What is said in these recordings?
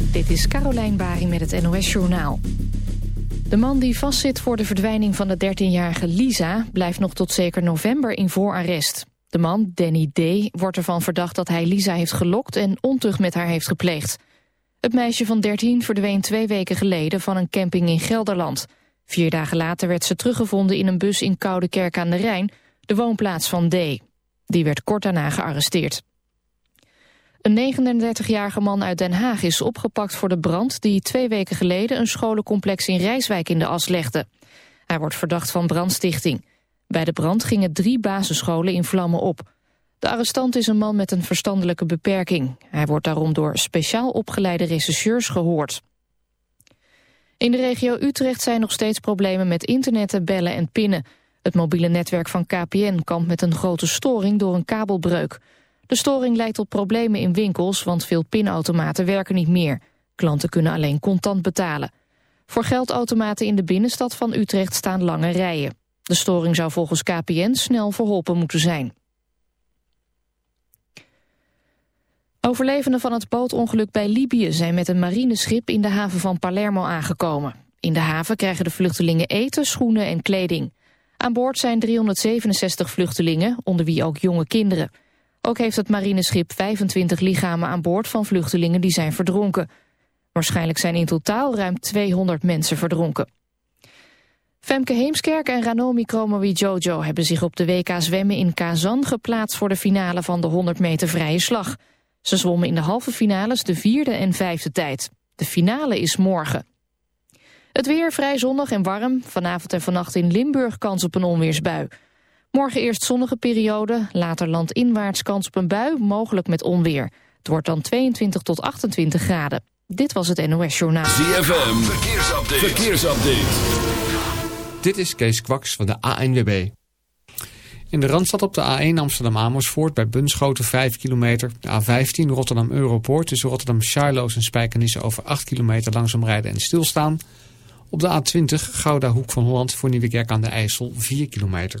Dit is Carolijn Bari met het NOS Journaal. De man die vastzit voor de verdwijning van de 13-jarige Lisa... blijft nog tot zeker november in voorarrest. De man, Danny D., wordt ervan verdacht dat hij Lisa heeft gelokt... en ontucht met haar heeft gepleegd. Het meisje van 13 verdween twee weken geleden van een camping in Gelderland. Vier dagen later werd ze teruggevonden in een bus in Koudekerk aan de Rijn... de woonplaats van D. Die werd kort daarna gearresteerd. Een 39-jarige man uit Den Haag is opgepakt voor de brand... die twee weken geleden een scholencomplex in Rijswijk in de as legde. Hij wordt verdacht van brandstichting. Bij de brand gingen drie basisscholen in vlammen op. De arrestant is een man met een verstandelijke beperking. Hij wordt daarom door speciaal opgeleide rechercheurs gehoord. In de regio Utrecht zijn nog steeds problemen met internetten, bellen en pinnen. Het mobiele netwerk van KPN kampt met een grote storing door een kabelbreuk... De storing leidt tot problemen in winkels, want veel pinautomaten werken niet meer. Klanten kunnen alleen contant betalen. Voor geldautomaten in de binnenstad van Utrecht staan lange rijen. De storing zou volgens KPN snel verholpen moeten zijn. Overlevenden van het bootongeluk bij Libië zijn met een marineschip in de haven van Palermo aangekomen. In de haven krijgen de vluchtelingen eten, schoenen en kleding. Aan boord zijn 367 vluchtelingen, onder wie ook jonge kinderen. Ook heeft het marineschip 25 lichamen aan boord van vluchtelingen die zijn verdronken. Waarschijnlijk zijn in totaal ruim 200 mensen verdronken. Femke Heemskerk en Ranomi Kromowi Jojo hebben zich op de WK zwemmen in Kazan geplaatst voor de finale van de 100 meter vrije slag. Ze zwommen in de halve finales de vierde en vijfde tijd. De finale is morgen. Het weer vrij zonnig en warm. Vanavond en vannacht in Limburg kans op een onweersbui. Morgen eerst zonnige periode, later landinwaarts kans op een bui, mogelijk met onweer. Het wordt dan 22 tot 28 graden. Dit was het NOS Journaal. ZFM, verkeersupdate. verkeersupdate. Dit is Kees Kwaks van de ANWB. In de Randstad op de A1 Amsterdam-Amersfoort bij Bunschoten 5 kilometer. De A15 Rotterdam-Europoort tussen Rotterdam-Charloes en Spijkenisse over 8 kilometer langzaam rijden en stilstaan. Op de A20 Gouda Hoek van Holland voor Nieuwekerk aan de IJssel 4 kilometer.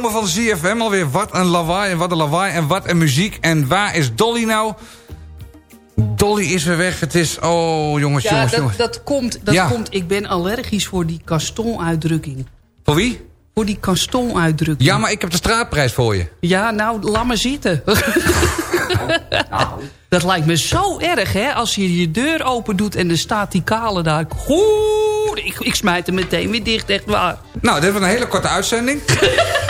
Zomer van ZFM. Alweer wat een lawaai en wat een lawaai en wat een muziek. En waar is Dolly nou? Dolly is weer weg. Het is... Oh, jongens, Ja, jongens, dat, jongens. dat komt. Dat Ja. komt. Ik ben allergisch voor die Caston-uitdrukking. Voor wie? Voor die Caston-uitdrukking. Ja, maar ik heb de straatprijs voor je. Ja, nou, laat maar zitten. Dat lijkt me zo erg, hè? Als je je deur open doet en er staat die kale daar. Goed, ik, ik smijt hem meteen weer dicht, echt waar. Nou, dit was een hele korte uitzending.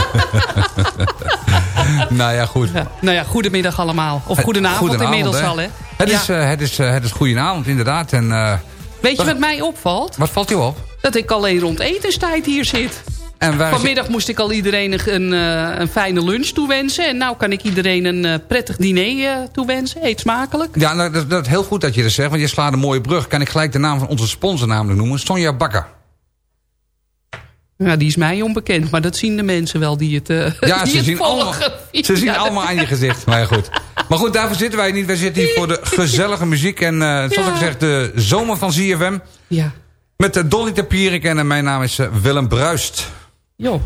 nou ja, goed. Ja. Nou ja, goedemiddag allemaal. Of goedenavond, Goedenavond, inmiddels al, hè? Het, Ja. is, eh, het, is, eh, het is goedenavond, inderdaad. En, eh, Weet je wat mij opvalt? wat valt u op? Dat ik alleen rond etenstijd hier zit. En Vanmiddag moest ik al iedereen een, een, een fijne lunch toewensen. En nou kan ik iedereen een prettig diner toewensen. Eet smakelijk. Ja, nou, dat, dat is heel goed dat je dat zegt, want je slaat een mooie brug. Kan ik gelijk de naam van onze sponsor namelijk noemen? Sonja Bakker. Ja, die is mij onbekend. Maar dat zien de mensen wel die het, eh Ja, die ze het zien, allemaal, ze zien allemaal aan je gezicht. Maar goed. Maar goed, daarvoor zitten wij niet. Wij zitten hier voor de gezellige muziek. En eh, zoals Ja. ik zeg, de zomer van ZFM. Ja, Met uh, Dolly Tapierik en eh, mijn naam is eh, Willem Bruist. joh.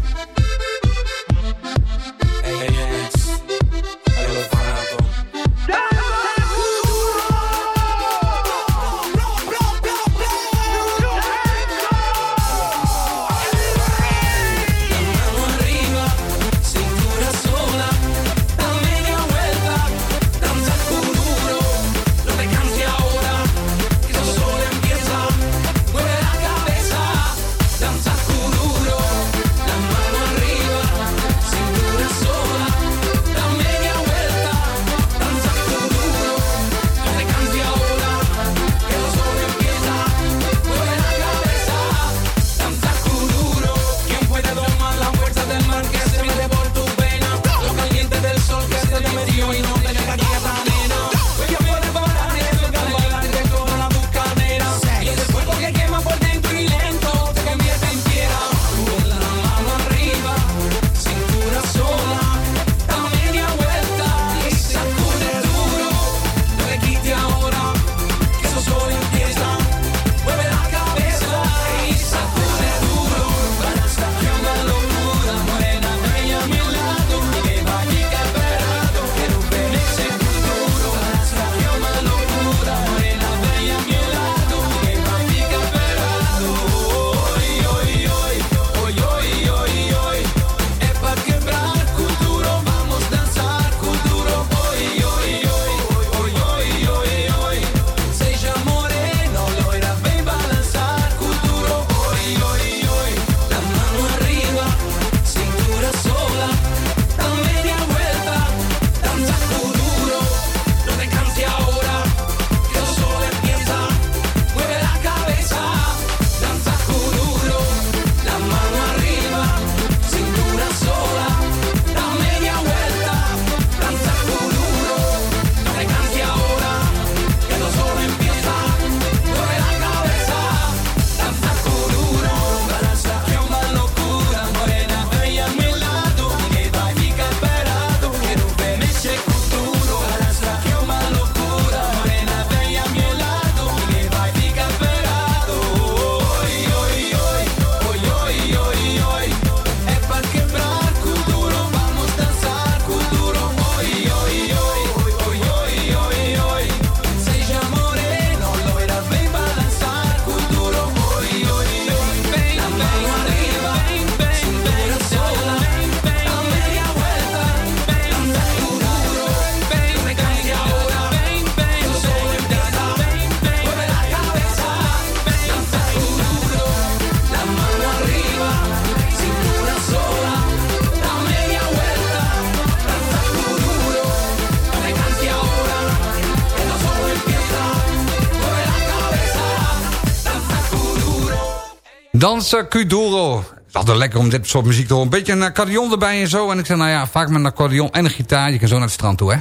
Danza Kuduro. Het is altijd lekker om dit soort muziek te horen. Een beetje een accordeon erbij en zo. En ik zeg, nou ja, vaak met een accordeon en een gitaar. Je kan zo naar het strand toe, hè.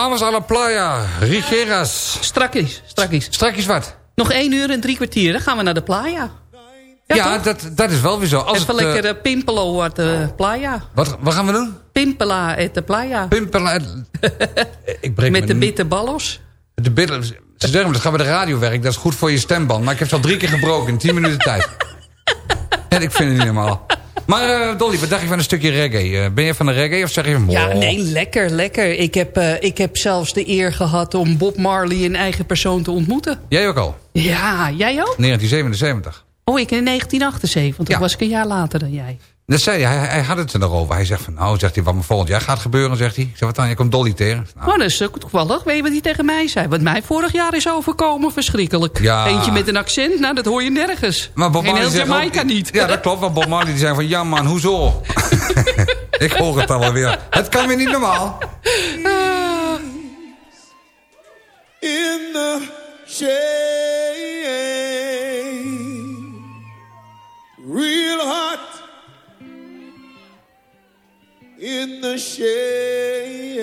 Vamos a la playa, Rigeras. Strakjes, strakjes. Strakjes wat? Nog één uur en drie kwartier, dan gaan we naar de playa. Ja, dat, dat is wel weer zo. Als Even het, eh, lekker eh, pimpelo uit de playa. wat, wat gaan we doen? Pimpela uit de playa. Pimpelen. ik breek Met de mijn- bitterballos. De billen, ze zeggen me, dat gaat bij de radiowerk. Dat is goed voor je stemband. Maar ik heb ze al drie keer gebroken in tien minuten tijd. En ik vind het niet normaal. Maar eh, Dolly, wat dacht je van een stukje reggae? Eh, ben je van de reggae of zeg je... Ja, "Moh." nee, lekker, lekker. Ik heb, eh, ik heb zelfs de eer gehad om Bob Marley in eigen persoon te ontmoeten. Jij ook al? Ja, jij ook? 1977. Oh, ik in 1978. Ja. was ik een jaar later dan jij. Dat zei hij, hij, hij had het er nog over. Hij zegt van, nou, zegt hij, wat me volgend jaar gaat gebeuren, zegt hij. Ik zeg, wat dan? Je komt Dolly tegen. Nou, Oh, dat is ook toevallig. Weet je wat hij tegen mij zei? Wat mij vorig jaar is overkomen, verschrikkelijk. Ja. Eentje met een accent, nou, dat hoor je nergens. maar Bob In Marley Jamaica ook- niet. Ja, dat klopt. Want Bob Marley die zei van, ja man, hoezo? ik hoor het dan wel weer. Het kan weer niet normaal. in the shade. real hot in the shade.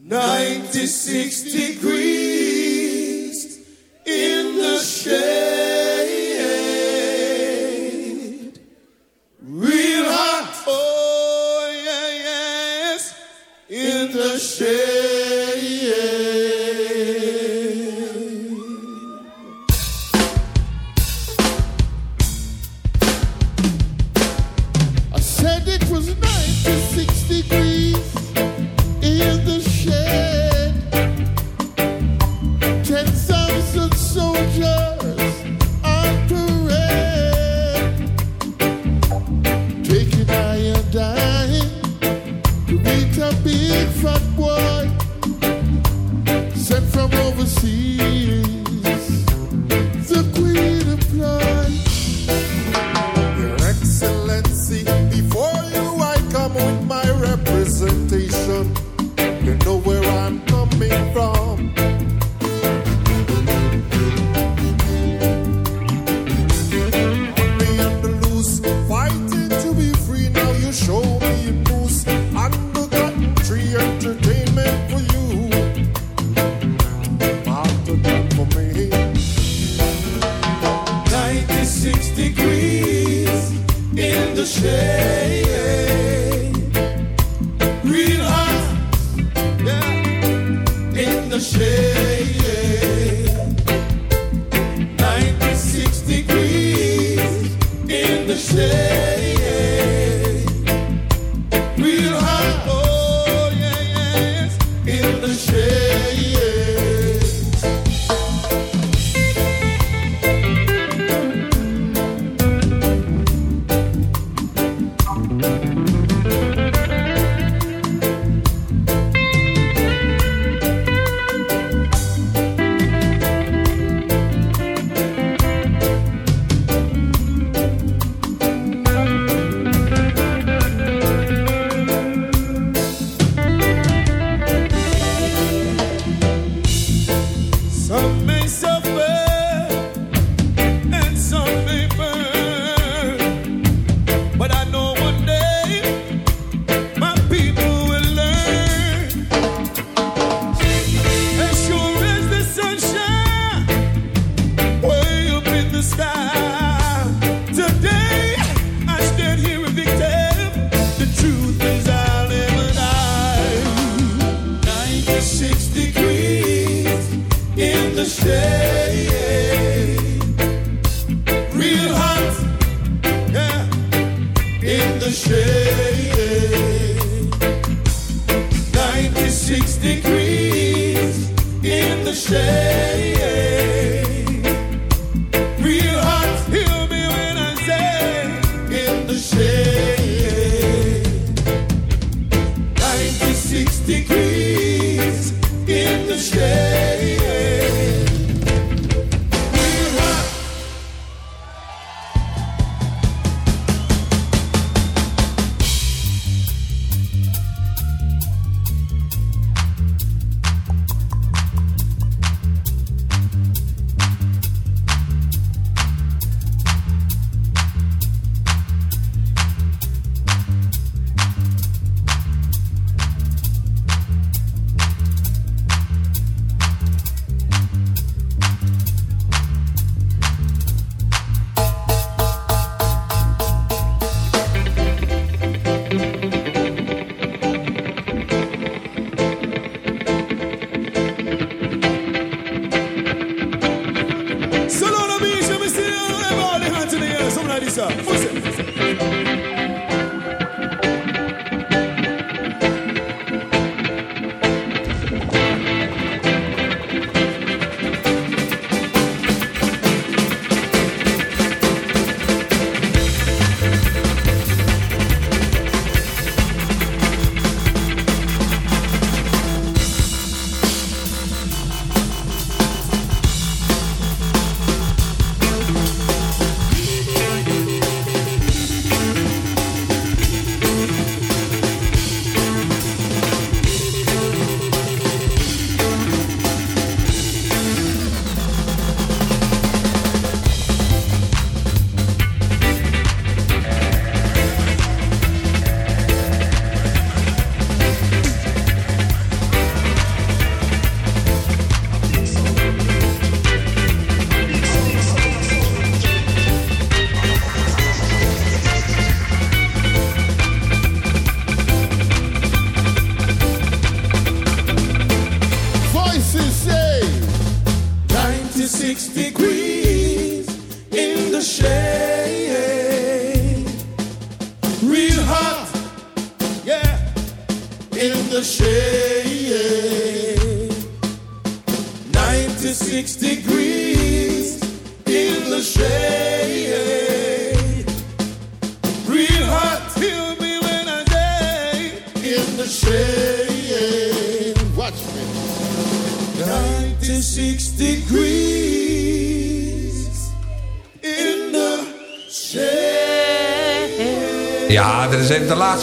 96 degrees in the shade. Real hot, oh yeah, yes, in the shade.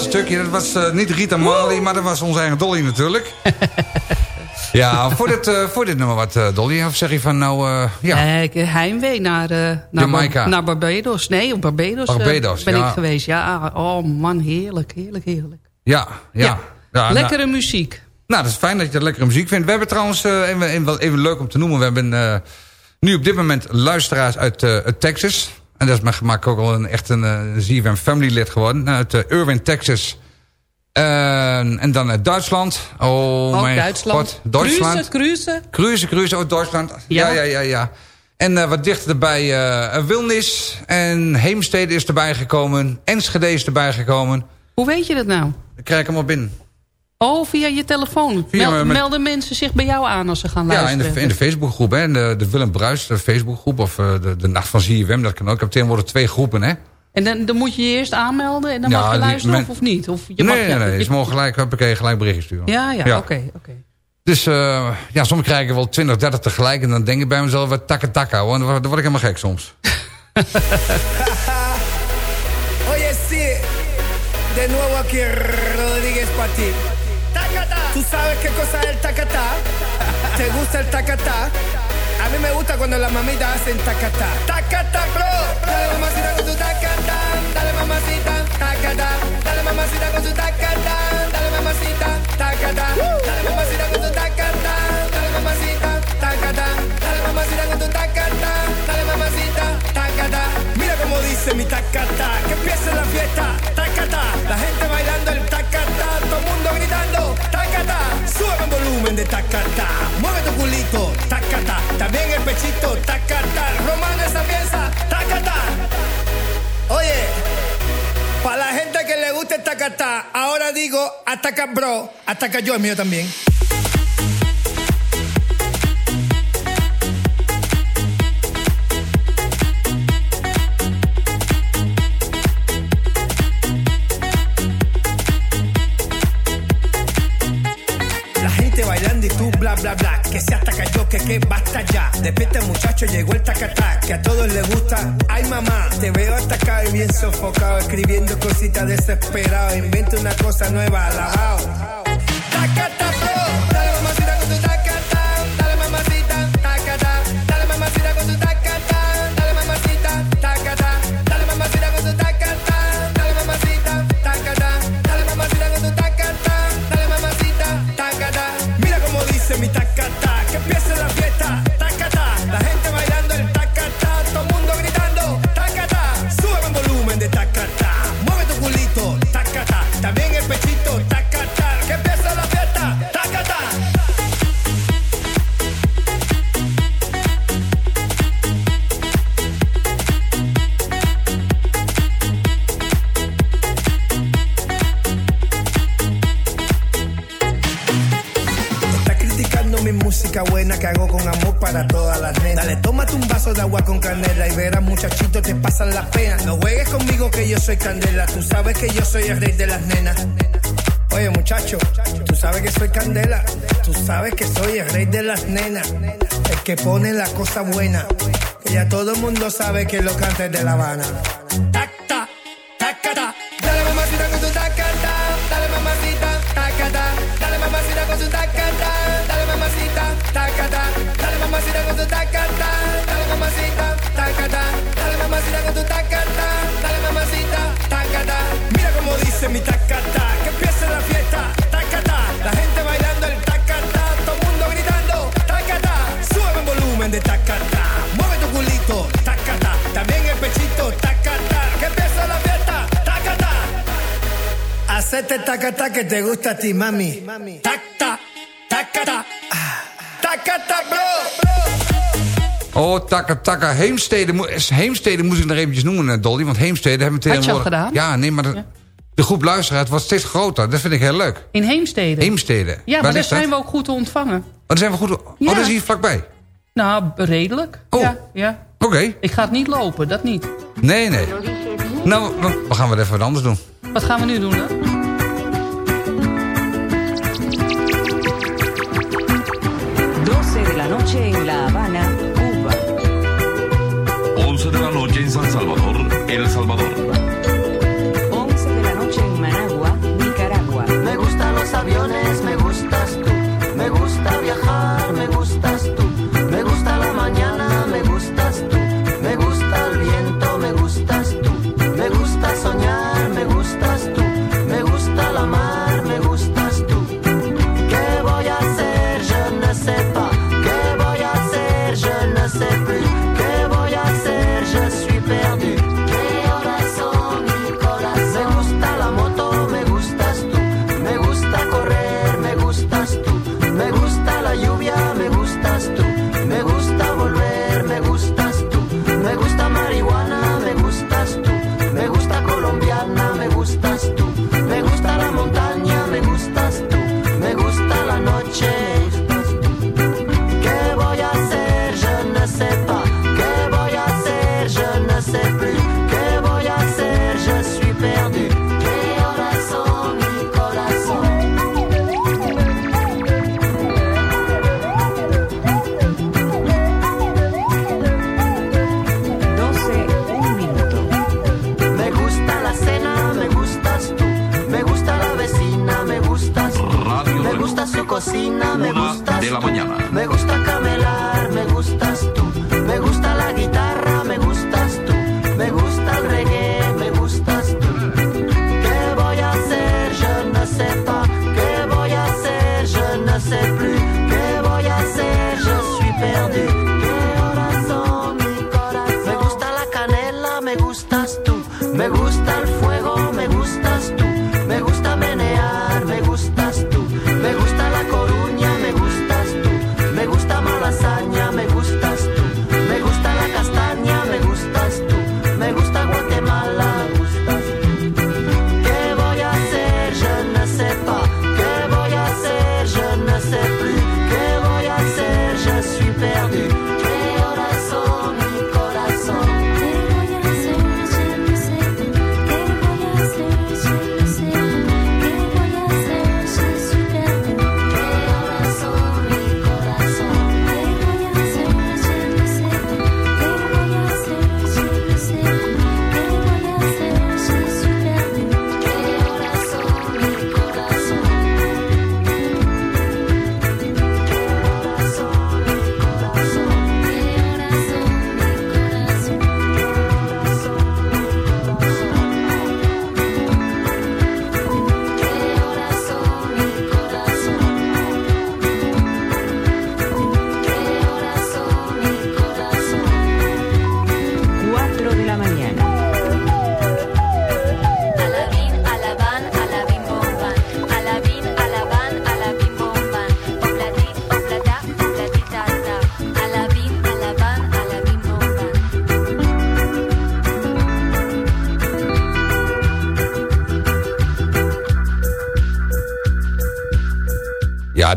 Stukje. Dat was eh, niet Rita Marley, maar dat was onze eigen Dolly natuurlijk. ja, voor dit, eh, voor dit nummer wat, eh, Dolly? Of zeg je van nou, ja. Heimwee naar, naar. Bar- naar Barbados. Nee, op Barbados, Barbados, ben ja. ik geweest. Ja, oh man, heerlijk, heerlijk, heerlijk. Ja, ja. Ja. ja nou- Lekkere muziek. Nou, dat is fijn dat je lekkere muziek vindt. We hebben trouwens, even, even, wel even leuk om te noemen... we hebben nu op dit moment luisteraars uit, uit Texas. En dat is me gemaakt ook al een, echt een eh, ZFM family lid geworden. Uit eh, Irwin, Texas. En- en dan uit Duitsland. Oh, Ook mijn Duitsland. god. Duitsland. Cruisen. Cruise, cruise uit Duitsland. Ja, Ja. ja, ja, ja. En eh, wat dichter eh Wilnis en Heemstede is erbij gekomen. Enschede is erbij gekomen. Hoe weet je dat nou? Ik krijg hem al binnen. Oh, via je telefoon. Via Mel- mijn- melden mensen zich bij jou aan als ze gaan Ja, in luisteren? de, in de Facebookgroep, hè. De, de Willem Bruis, de Facebookgroep. Of eh, de, de Nacht van ZFM, dat kan ook. Ik heb tegenwoordig twee groepen, hè. En dan, dan moet je je eerst aanmelden en dan Ja, mag je die- luisteren men- of, of niet? Of je mag, nee, nee, nee. je- Ze mogen gelijk, huppakee, gelijk berichtje sturen. Ja, ja, Ja. oké. oké. Dus uh, ja, soms krijg ik wel 20, 30 tegelijk. En dan denk ik bij mezelf, wat takka takka. hoor. Dan word ik helemaal gek soms. Oye, sí, de nuevo aquí Rodríguez. ¿Tú sabes qué cosa es el tacatá? ¿Te gusta el tacatá? A mí me gusta cuando las mamitas hacen tacatá. Tacatá, bro. Dale mamacita con tu tacatá. Dale mamacita, tacatá. Dale mamacita con tu tacatá. Dale mamacita, tacatá. Dale mamacita con tu tacatá. Dale mamacita, tacatá. Dale mamacita con tu tacatá. Dale mamacita, tacatá. Mira cómo dice mi tacatá. Que empiece la fiesta, tacatá. La gente bailando volumen de tacatá. Mueve tu culito, tacatá. También el pechito, tacatá. Román esa pieza, tacatá. Oye, para la gente que le gusta el tacatá, ahora digo ataca bro, ataca yo, el mío también. Llegó el tacatá. Que a todos les gusta. Ay mamá, te veo atacado y bien sofocado. Escribiendo cositas desesperado. Inventa una cosa nueva, alabao. Tacatá, soy candela, tú sabes que yo soy el rey de las nenas. Oye muchacho, tú sabes que soy candela, tú sabes que soy el rey de las nenas. El que pone la cosa buena, que ya todo el mundo sabe que lo canta es de La Habana. Tacata que te gusta a ti, mami. Tacta, tacata, ah, tacata, bro. Oh, takka takka. Heemstede, Heemstede moest ik nog eventjes noemen, eh, Dolly. Want Heemstede hebben we Had je al tegenwoordig... gedaan? Ja, nee, maar de groep luisteraars wordt steeds groter. Dat vind ik heel leuk. In Heemstede. Heemstede. Ja, Waar maar daar zijn we ook goed te ontvangen. Oh, daar zijn we goed... Oh, Ja. dat is hier vlakbij. Nou, redelijk. Oh. Ja, ja. Oké. Ik ga het niet lopen, dat niet. Nee, nee. Nou, we we gaan weer even wat anders doen. Wat gaan we nu doen dan? Noche en La Habana, Cuba. 11 de la noche en San Salvador, El Salvador.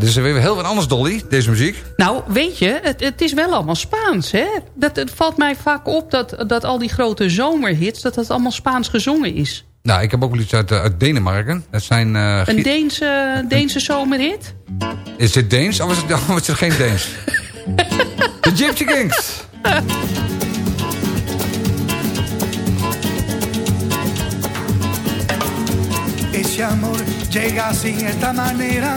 Dit is weer heel wat anders, Dolly, deze muziek. Nou, weet je, het, het is wel allemaal Spaans, hè? Dat, het valt mij vaak op dat, dat al die grote zomerhits... dat dat allemaal Spaans gezongen is. Nou, ik heb ook wel iets uit, uit Denemarken. Dat zijn... eh, Een Deense, Deense zomerhit? Is dit Deens of is het, of is het geen Deens? De Gypsy Kings. Ese amor llega así, esta manera,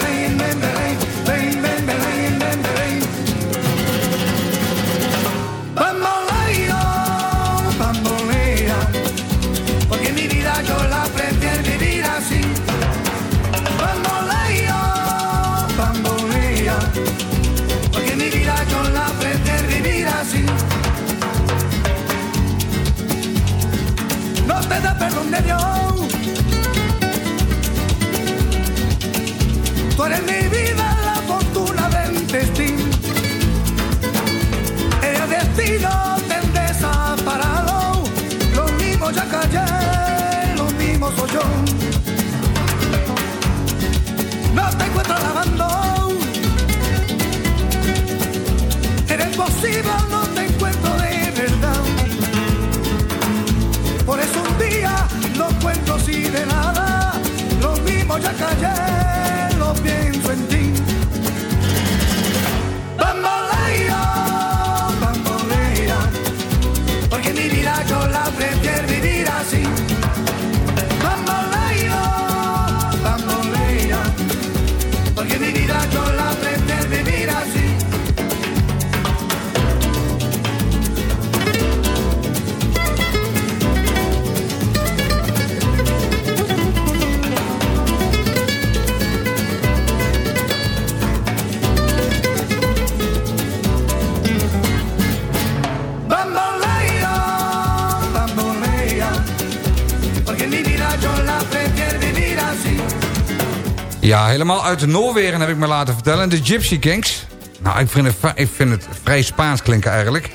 helemaal uit Noorwegen heb ik me laten vertellen. De Gypsy Kings. Nou, ik vind het, vrij- ik vind het vrij Spaans klinken eigenlijk.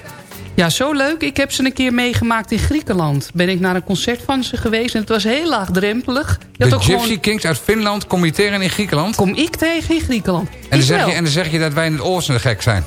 Ja, zo leuk. Ik heb ze een keer meegemaakt in Griekenland. Ben ik naar een concert van ze geweest en het was heel laagdrempelig. Je De Gypsy gewoon- Kings uit Finland kom je tegen in Griekenland. Kom ik tegen in Griekenland. En dan, zeg je, en dan zeg je dat wij in het oosten gek zijn.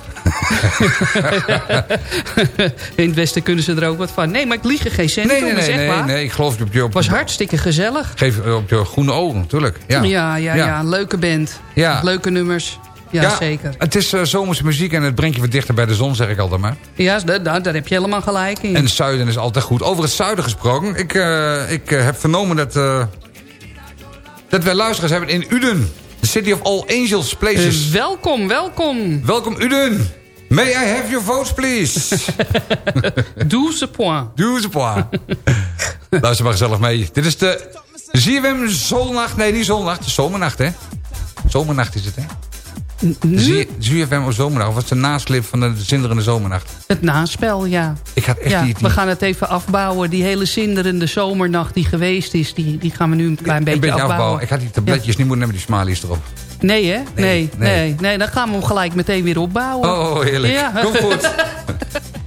In het Westen kunnen ze er ook wat van. Nee, maar ik lieg er geen cent Nee, om, nee, dat is nee, nee, nee. Ik geloof op je... Op, Het was hartstikke gezellig. Geef op je groene ogen, natuurlijk. Ja, Ja, ja, ja. Leuke band. Ja. Leuke nummers. Ja, zeker. Het is eh, zomerse muziek en het brengt je wat dichter bij de zon, zeg ik altijd maar. Ja, daar, heb je helemaal gelijk in. En het zuiden is altijd goed. Over het zuiden gesproken. Ik, eh, ik eh, heb vernomen dat, eh, dat wij luisteraars hebben in Uden. The City of All Angels Places. Eh, welkom, welkom. Welkom Uden. May I have your votes, please? Douze point. Douze point. Luister maar gezellig mee. Dit is de ZFM Zolnacht. Nee, niet Zolnacht. De Zomernacht, hè? Zomernacht is het, hè? ZFM of Zomernacht. Of was de nasleep van de zinderende Zomernacht? Het naspel, ja. Ik had echt ja, niet... we gaan het even afbouwen. Die hele zinderende zomernacht die geweest is... die, die gaan we nu een klein beetje, een beetje afbouwen. afbouwen. Ik had die tabletjes niet moeten nemen, die smalies erop. Nee, hè? Nee, nee, nee. nee. dan gaan we hem gelijk meteen weer opbouwen. Oh, heerlijk. Ja. Kom goed.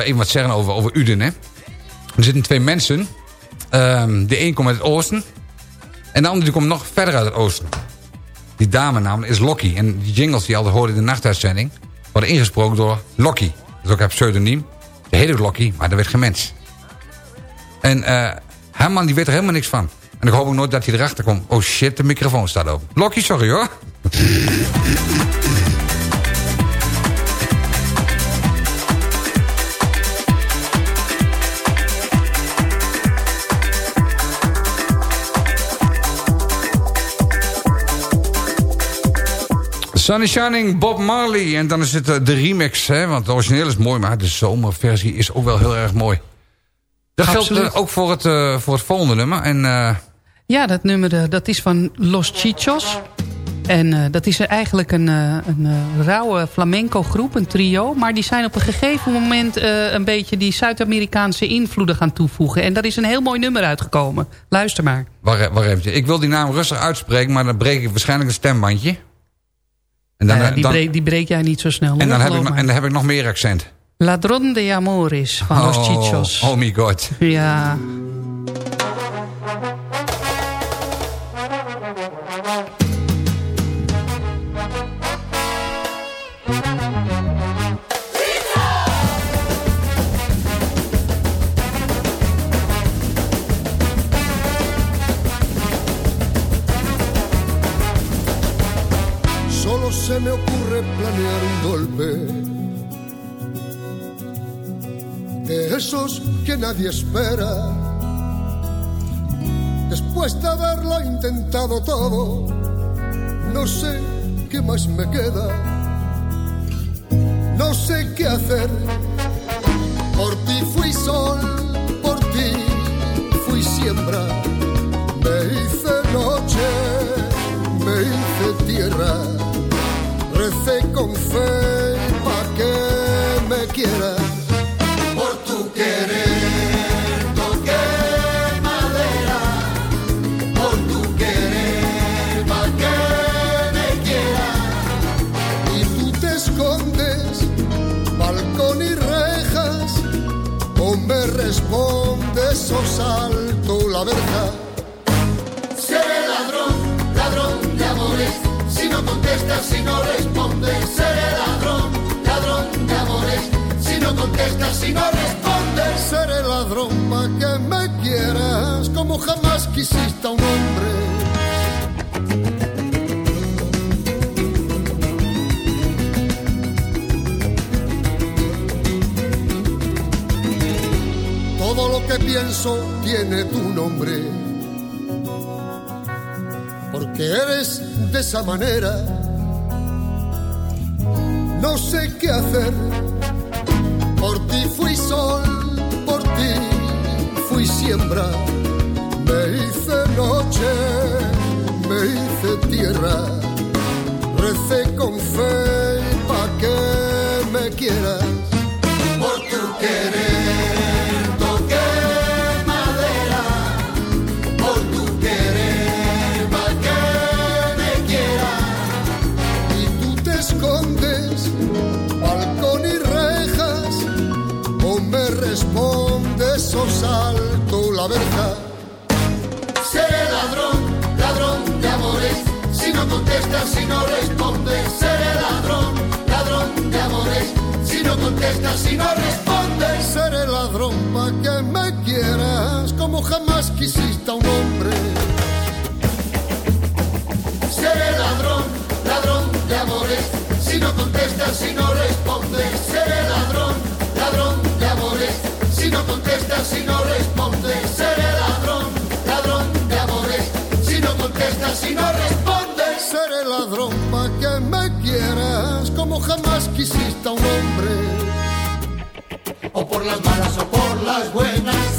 even wat zeggen over, over Uden. Hè. Er zitten twee mensen. Ehm, de een komt uit het oosten. En de ander die komt nog verder uit het oosten. Die dame namelijk is Lokkie. En die jingles die je altijd hoorde in de nachtuitzending... worden ingesproken door Lokkie. Dat is ook haar pseudoniem. Ze heet ook maar dat werd geen mens. En eh Herman die weet er helemaal niks van. En ik hoop ook nooit dat hij erachter komt. Oh shit, de microfoon staat open. Lokkie, sorry hoor. Sun is Shining, Bob Marley. En dan is het eh, de remix, hè, want de origineel is mooi... maar de zomerversie is ook wel heel erg mooi. Dat geldt Absoluut. eh, ook voor het, eh, voor het volgende nummer. En Ja, dat nummer dat is van Los Chichos. En dat is eigenlijk een, een rauwe flamenco groep, een trio. Maar die zijn op een gegeven moment een beetje die Zuid-Amerikaanse invloeden gaan toevoegen. En daar is een heel mooi nummer uitgekomen. Luister maar. waar, waar eventjes. Ik wil die naam rustig uitspreken... maar dan breek ik waarschijnlijk een stembandje. En dan, ja, eh, die, dan, breek, die breek jij niet zo snel. en, dan heb ik, en dan heb ik nog meer accent. Ladrón de Amores van Los Chichos. Oh my god. Ja. Que nadie espera. Después de haberlo intentado todo, no sé qué más me queda. No sé qué hacer. Por ti fui sol, si no respondes, seré ladrón pa' que me quieras como jamás quisiste a un hombre. Todo lo que pienso tiene tu nombre porque eres de esa manera. No sé qué hacer. Por ti fui siembra. Me hice noche, me hice tierra. Recé con fe pa' que me quieras. Por tu querer la verja. Seré ladrón, ladrón de amores. Si no contestas, si no respondes, seré ladrón, ladrón de amores. Si no contestas, si no respondes, seré ladrón pa' que me quieras como jamás quisiste a un hombre. Seré ladrón, ladrón de amores. Si no contestas, si no respondes, seré ladrón, ladrón de amores. Si no contestas, si no respondes, quisiste a un hombre. O por las malas o por las buenas,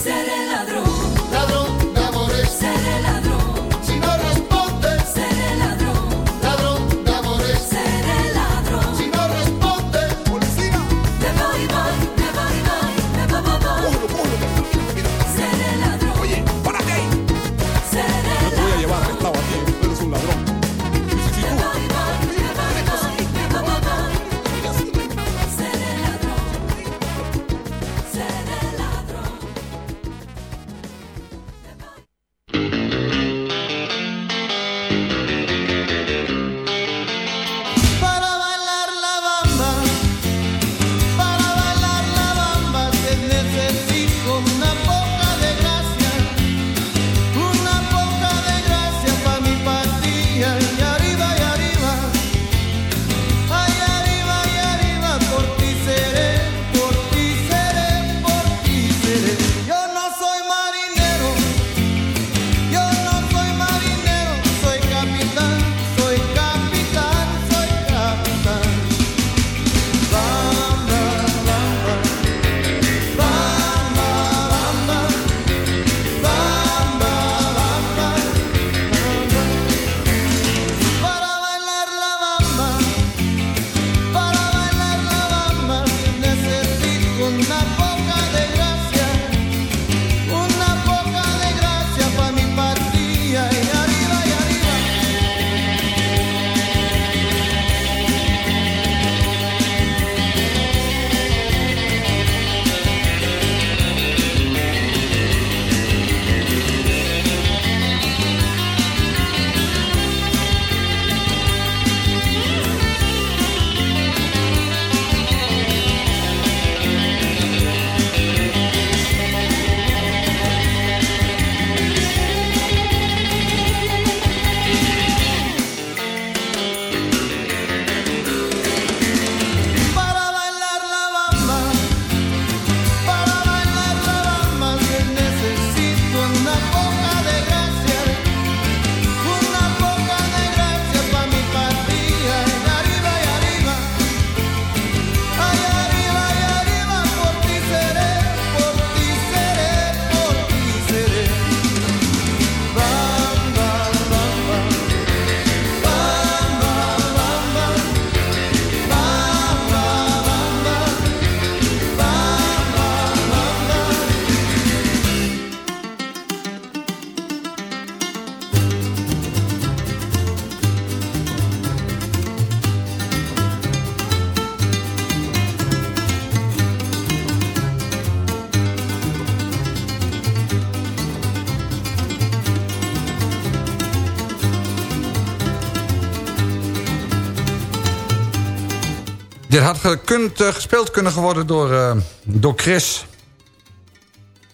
Dit had gekund, eh, gespeeld kunnen worden door, eh, door Chris.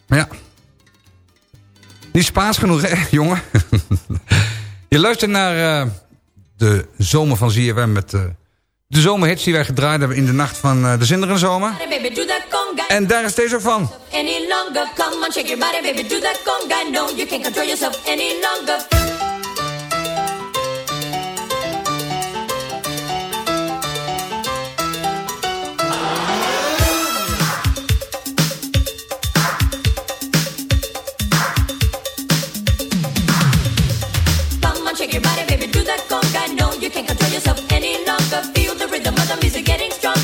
Maar ja. Niet Spaans genoeg, hè, jongen? Je luistert naar eh, de zomer van ZFM met de zomerhits die wij gedraaid hebben in de nacht van de zinderende zomer. En daar is deze ook van. Any longer, come on, shake your body, baby, do that conga. No, you can't control yourself any longer.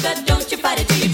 Stronger. Don't you fight it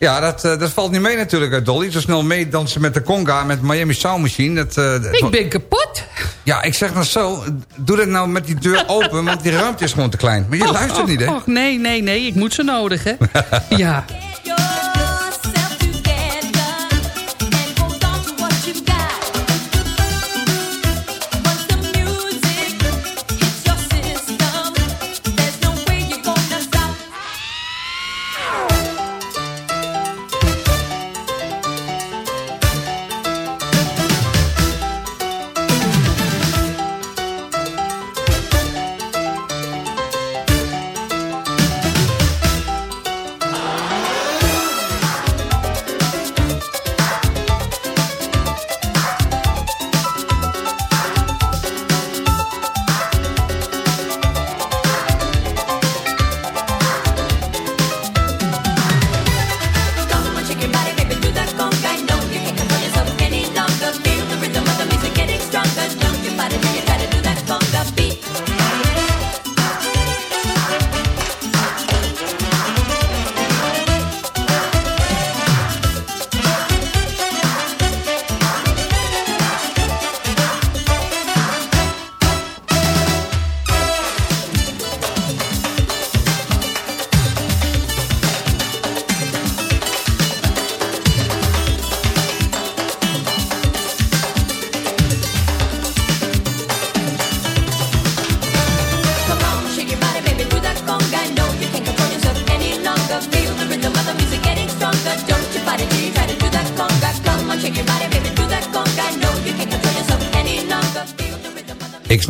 Ja, dat, eh, dat valt niet mee natuurlijk, eh, Dolly. Zo snel meedansen met de conga, met Miami Sound Machine. Dat, eh, Ik ben kapot. Ja, ik zeg nou zo, doe dat nou met die deur open, want die ruimte is gewoon te klein. Maar je Och, luistert och, niet, hè? och, nee, nee, nee. Ik moet ze nodig, hè. ja.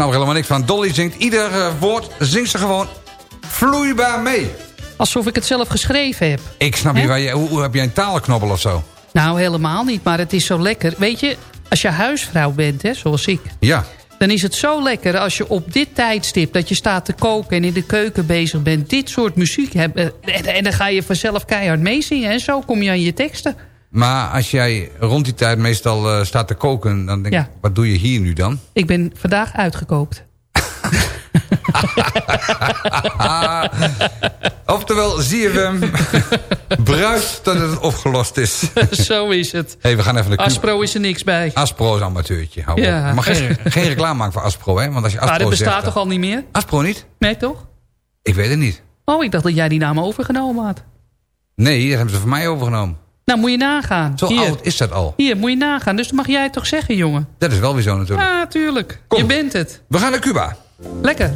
Snap er helemaal niks van. Dolly zingt ieder eh, woord, zingt ze gewoon vloeibaar mee. Alsof ik het zelf geschreven heb. Ik snap niet, waar je, hoe, hoe heb jij een talenknobbel of zo? Nou, helemaal niet, maar het is zo lekker. Weet je, als je huisvrouw bent, hè, zoals ik... Ja. dan is het zo lekker als je op dit tijdstip... dat je staat te koken en in de keuken bezig bent... dit soort muziek hebt. eh, En, en dan ga je vanzelf keihard meezingen. En zo kom je aan je teksten. Maar als jij rond die tijd meestal eh, staat te koken... dan denk ik, Ja. wat doe je hier nu dan? Ik ben vandaag uitgekookt. Oftewel, zie je hem bruist dat het opgelost is. zo is het. hey, we gaan even de Aspro is er niks bij. Aspro is amateurtje. Hou Ja. mag geen, geen reclame maken voor Aspro, hè? Want als je Aspro Maar dat bestaat zegt, toch al niet meer? Aspro niet? Nee, toch? Ik weet het niet. Oh, ik dacht dat jij die naam overgenomen had. Nee, dat hebben ze van mij overgenomen. Nou, moet je nagaan. Zo Hier. oud is dat al. Hier, moet je nagaan. Dus dan mag jij het toch zeggen, jongen? Dat is wel weer zo natuurlijk. Ja, tuurlijk. Je bent het. We gaan naar Cuba. Lekker.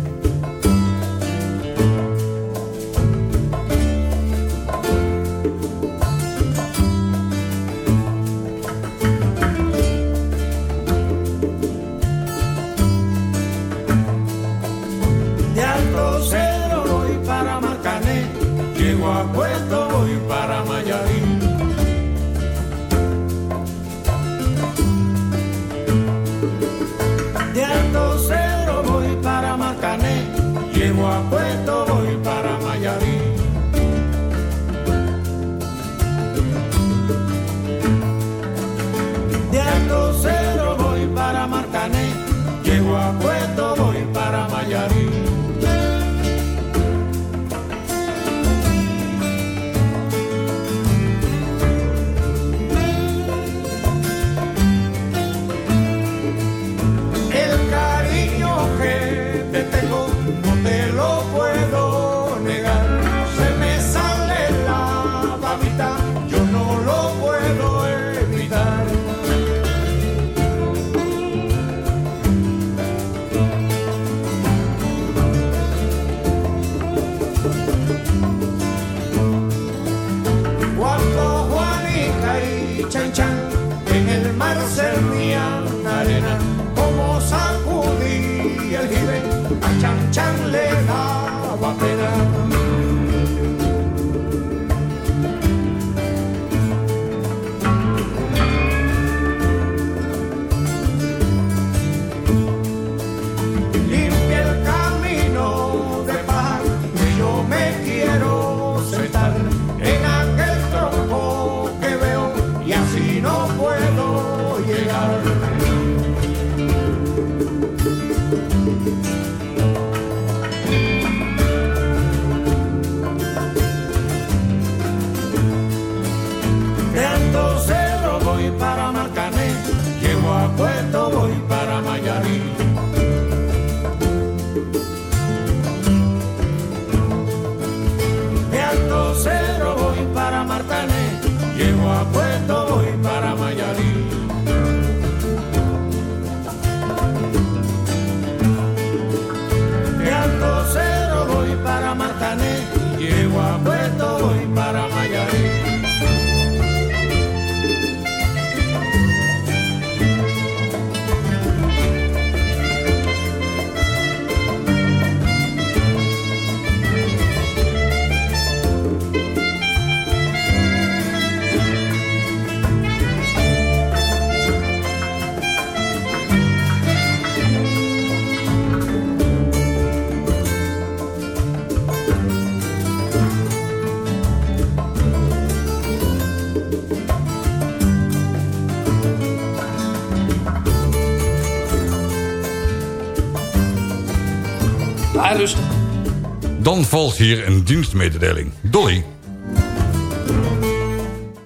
Dan volgt hier een dienstmededeling. Dolly.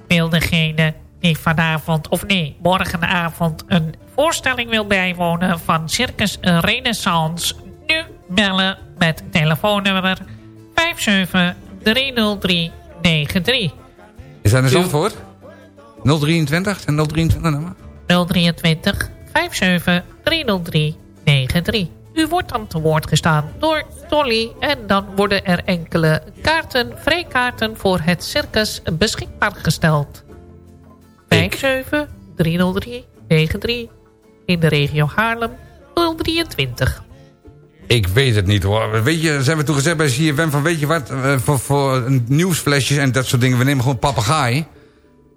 Wil degene die vanavond, of nee, morgenavond een voorstelling wil bijwonen van Circus Renaissance, nu bellen met telefoonnummer 5730393. Is dat een antwoord? 023? En 023 nummer? 023 57 30393. U wordt dan te woord gestaan door Dolly en dan worden er enkele kaarten, vrijkaarten voor het circus beschikbaar gesteld. 57 303 93 in de regio Haarlem 023. Ik weet het niet hoor. Weet je, zijn we toen gezegd bij CFM van weet je wat, eh, voor, voor nieuwsflesjes en dat soort dingen, we nemen gewoon papegaai.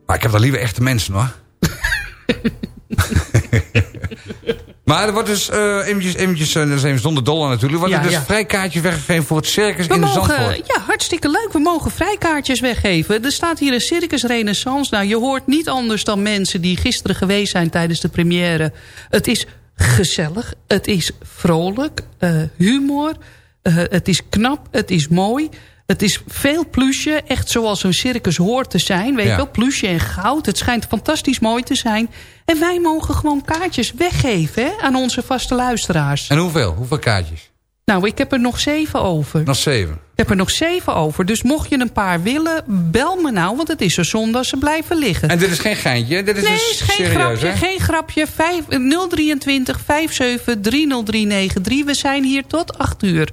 Maar ik heb dan liever echte mensen hoor. maar er wordt dus uh, eventjes, eventjes uh, dat is even zonder dollar natuurlijk, wordt Ja, er dus ja. vrijkaartjes weggegeven voor het circus We in de mogen, Zandvoort. ja, hartstikke leuk. We mogen vrijkaartjes weggeven. Er staat hier een Circus Renaissance. Nou, je hoort niet anders dan mensen die gisteren geweest zijn tijdens de première. Het is gezellig, het is vrolijk, eh, humor, eh, het is knap, het is mooi. Het is veel plusje, echt zoals een circus hoort te zijn. Weet je Ja. wel, plusje en goud. Het schijnt fantastisch mooi te zijn. En wij mogen gewoon kaartjes weggeven hè, aan onze vaste luisteraars. En hoeveel? Hoeveel kaartjes? Nou, ik heb er nog zeven over. Nog zeven. Ik heb er nog zeven over. Dus mocht je een paar willen, bel me nou. Want het is een zonde als ze blijven liggen. En dit is geen geintje, dit is nee, dus is geen serieus, grapje, hè? geen grapje. Vijf- eh, 023 57 30393. We zijn hier tot 8 uur.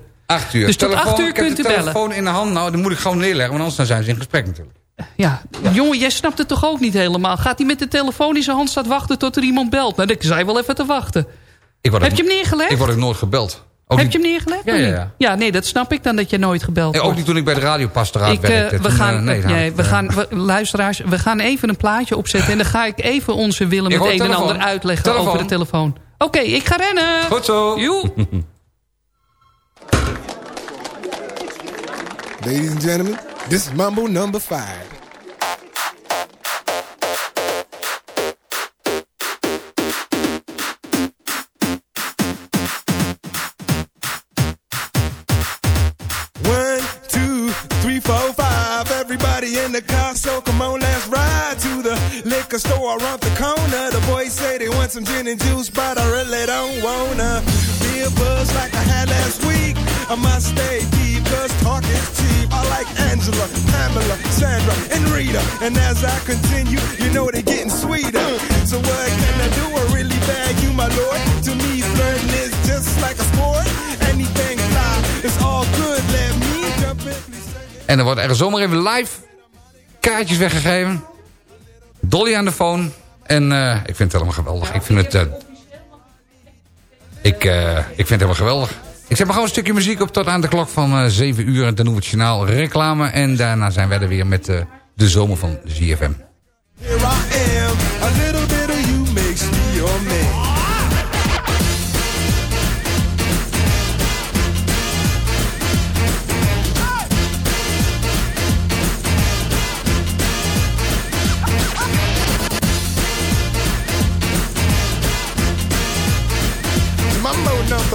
Uur. Dus tot Telefoon, acht uur ik heb kunt de u bellen. telefoon in de hand, nou, dan moet ik gewoon neerleggen, want anders dan zijn ze in gesprek natuurlijk. Ja, jongen, jij snapt het toch ook niet helemaal? Gaat hij met de telefoon in zijn hand staat wachten tot er iemand belt? Nou, dan zei wel even te wachten. Ik word Heb je hem neergelegd? Ik word ook nooit gebeld. Ook Heb je hem neergelegd? Ja, ja, ja. Ja, nee, dat snap ik dan dat je nooit gebeld Nee, ook wordt. niet toen ik bij de radiopastoraat Ik, eh, werkte. we Toen, gaan, eh, nee, ik, we eh, gaan we- luisteraars, we gaan even een plaatje opzetten... en dan ga ik even onze Willem Ik het een en ander uitleggen Telefoon. over de telefoon. Oké, ik ga rennen. Goed zo. Joe. Ladies and gentlemen, this is Mambo number five. One, two, three, four, five. Everybody in the car, so come on, let's ride to the liquor store around the corner. Want some gin and juice, but I really don't wanna be a buzz like I had last week. I must stay deep, cause talk is cheap. I like Angela, Pamela, Sandra, and Rita. And as I continue, you know they're getting sweeter. So what can I do? I really bag you, my lord. To me, flirting is just like a sport. Anything fly, it's all good. Let me jump in. En er wordt er zomaar even live kaartjes weggegeven. Dolly aan de phone. En eh, ik vind het helemaal geweldig. Ik vind het... eh, ik, eh, ik vind het helemaal geweldig. Ik zet maar gewoon een stukje muziek op tot aan de klok van eh 7 uur. En dan doen we het journaal reclame. En daarna zijn wij er weer met de zomer van ZFM.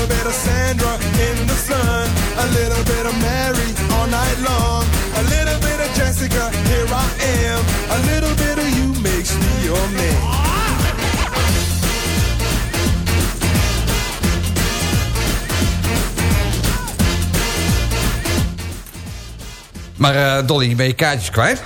little bit of Sandra in the sun. A little bit of Mary all night long. A little bit of Jessica, here I am. A little bit of you makes me your man. Maar eh, Dolly, ben je kaartjes kwijt?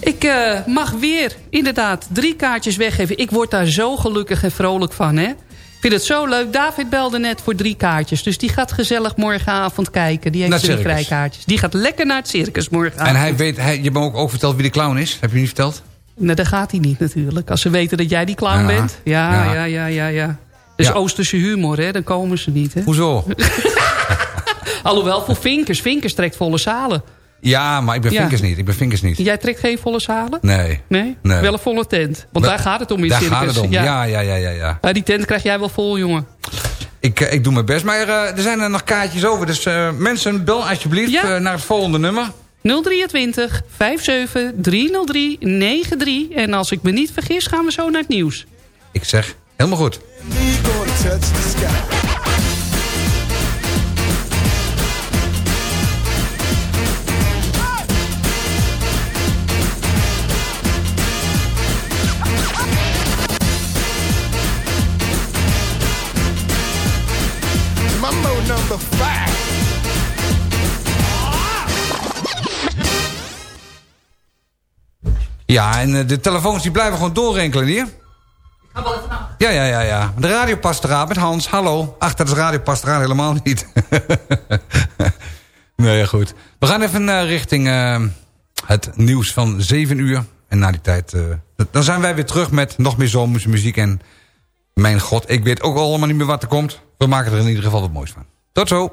Ik eh, mag weer inderdaad drie kaartjes weggeven. Ik word daar zo gelukkig en vrolijk van, hè. Ik vind het zo leuk. David belde net voor drie kaartjes. Dus die gaat gezellig morgenavond kijken. Die heeft drie vrijkaartjes. Die gaat lekker naar het circus morgenavond. En hij weet, hij, je hebt me ook, ook verteld wie de clown is. Heb je niet verteld? Nee, dat gaat hij niet natuurlijk. Als ze weten dat jij die clown Ja. bent. Ja, Ja. ja, ja, ja, ja. Dat is Ja. Oosterse humor, hè. Dan komen ze niet, hè. Hoezo? Alhoewel, voor Vinkers. Vinkers trekt volle zalen. Ja, maar ik ben Ja. Vinkers niet. Ik ben Vinkers niet. Jij trekt geen volle zalen? Nee. Nee? Nee. Wel een volle tent. Want daar gaat het om in Daar circus. gaat het om. Ja, ja, ja, ja. ja. Maar die tent krijg jij wel vol, jongen. Ik, eh, ik doe mijn best. Maar eh, er zijn er nog kaartjes over. Dus eh, mensen, bel alsjeblieft Ja. naar het volgende nummer. 023 57 303 93. En als ik me niet vergis, gaan we zo naar het nieuws. Ik zeg, helemaal goed. Ja, en eh, de telefoons die blijven gewoon doorrinkelen hier. Ja, ja, ja, ja. De radiopastoraat met Hans. Hallo. Ach, dat is radiopastoraat helemaal niet. nee, goed. We gaan even eh, richting eh, het nieuws van 7 uur. En na die tijd, dan zijn wij weer terug met nog meer zomerse muziek. En mijn god, ik weet ook allemaal niet meer wat er komt. We maken er in ieder geval wat moois van. Tot zo.